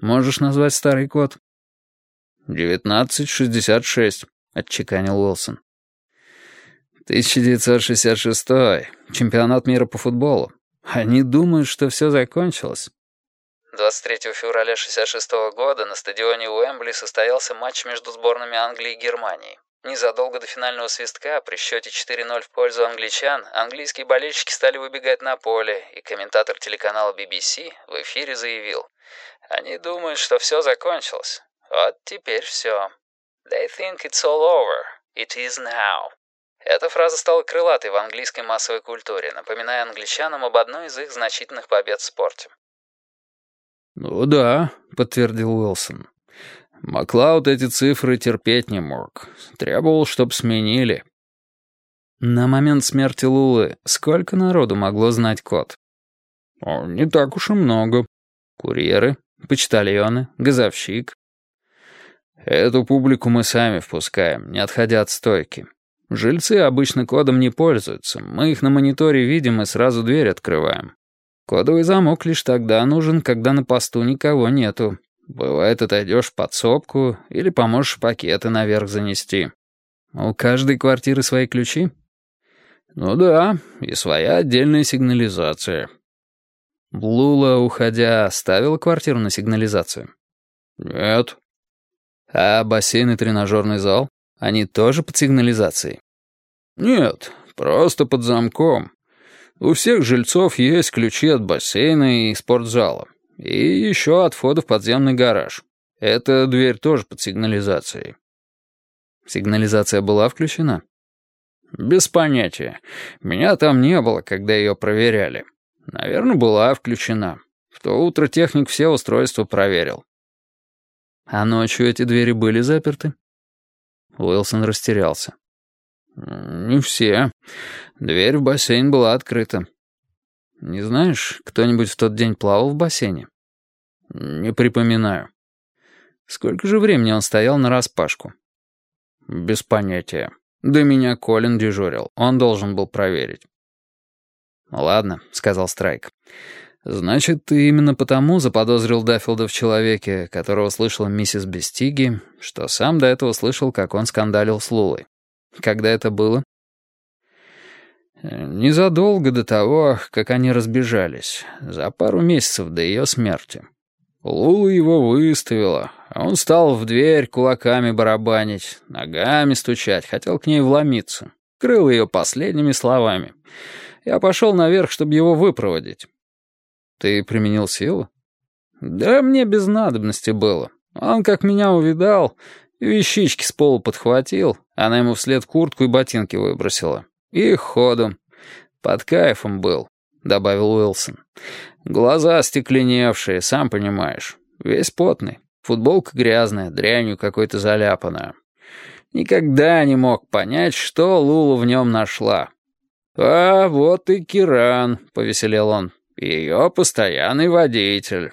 Можешь назвать старый код?» «Девятнадцать шестьдесят шесть», — отчеканил Уилсон. «1966. Чемпионат мира по футболу. Они думают, что все закончилось». 23 февраля 1966 года на стадионе Уэмбли состоялся матч между сборными Англии и Германии. Незадолго до финального свистка, при счете 4-0 в пользу англичан, английские болельщики стали выбегать на поле, и комментатор телеканала BBC в эфире заявил, «Они думают, что все закончилось. Вот теперь все. They think it's all over. It is now». Эта фраза стала крылатой в английской массовой культуре, напоминая англичанам об одной из их значительных побед в спорте. «Ну да», — подтвердил Уилсон. Маклауд эти цифры терпеть не мог. Требовал, чтоб сменили. На момент смерти Лулы сколько народу могло знать код? Не так уж и много. Курьеры, почтальоны, газовщик. Эту публику мы сами впускаем, не отходя от стойки. Жильцы обычно кодом не пользуются. Мы их на мониторе видим и сразу дверь открываем. Кодовый замок лишь тогда нужен, когда на посту никого нету. Бывает, отойдешь в подсобку или поможешь пакеты наверх занести. У каждой квартиры свои ключи? Ну да, и своя отдельная сигнализация. Лула, уходя, оставила квартиру на сигнализацию? Нет. А бассейн и тренажерный зал? Они тоже под сигнализацией? Нет, просто под замком. У всех жильцов есть ключи от бассейна и спортзала. И еще от входа в подземный гараж. Эта дверь тоже под сигнализацией. Сигнализация была включена? Без понятия. Меня там не было, когда ее проверяли. Наверное, была включена. В то утро техник все устройства проверил. А ночью эти двери были заперты? Уилсон растерялся. «Не все. Дверь в бассейн была открыта. Не знаешь, кто-нибудь в тот день плавал в бассейне? Не припоминаю. Сколько же времени он стоял на распашку? Без понятия. До меня Колин дежурил. Он должен был проверить. «Ладно», — сказал Страйк. «Значит, ты именно потому заподозрил Даффилда в человеке, которого слышала миссис Бестиги, что сам до этого слышал, как он скандалил с Лулой. Когда это было?» Незадолго до того, как они разбежались, за пару месяцев до ее смерти. Лула его выставила, а он стал в дверь кулаками барабанить, ногами стучать, хотел к ней вломиться. Крыл ее последними словами. Я пошел наверх, чтобы его выпроводить. Ты применил силу? Да мне без надобности было. Он как меня увидал, вещички с пола подхватил, она ему вслед куртку и ботинки выбросила. «И ходом. Под кайфом был», — добавил Уилсон. «Глаза остекленевшие, сам понимаешь. Весь потный. Футболка грязная, дрянью какой-то заляпанная. Никогда не мог понять, что Лула в нем нашла». «А вот и Киран», — повеселел он. «Ее постоянный водитель.